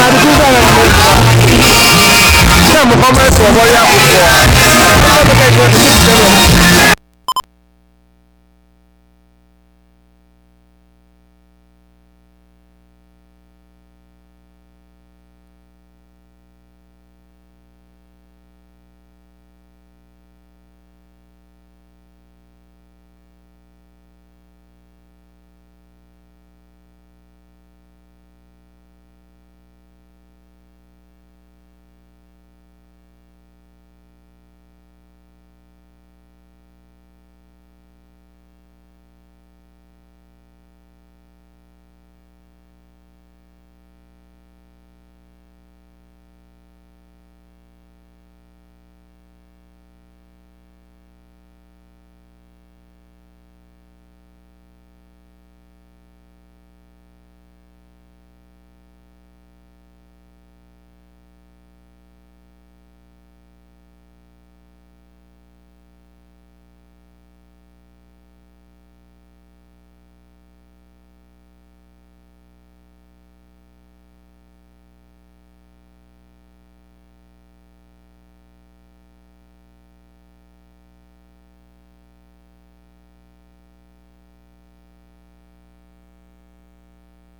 们还是住在了我们，在我们旁边左边呀，不错，那个该说是不是我们？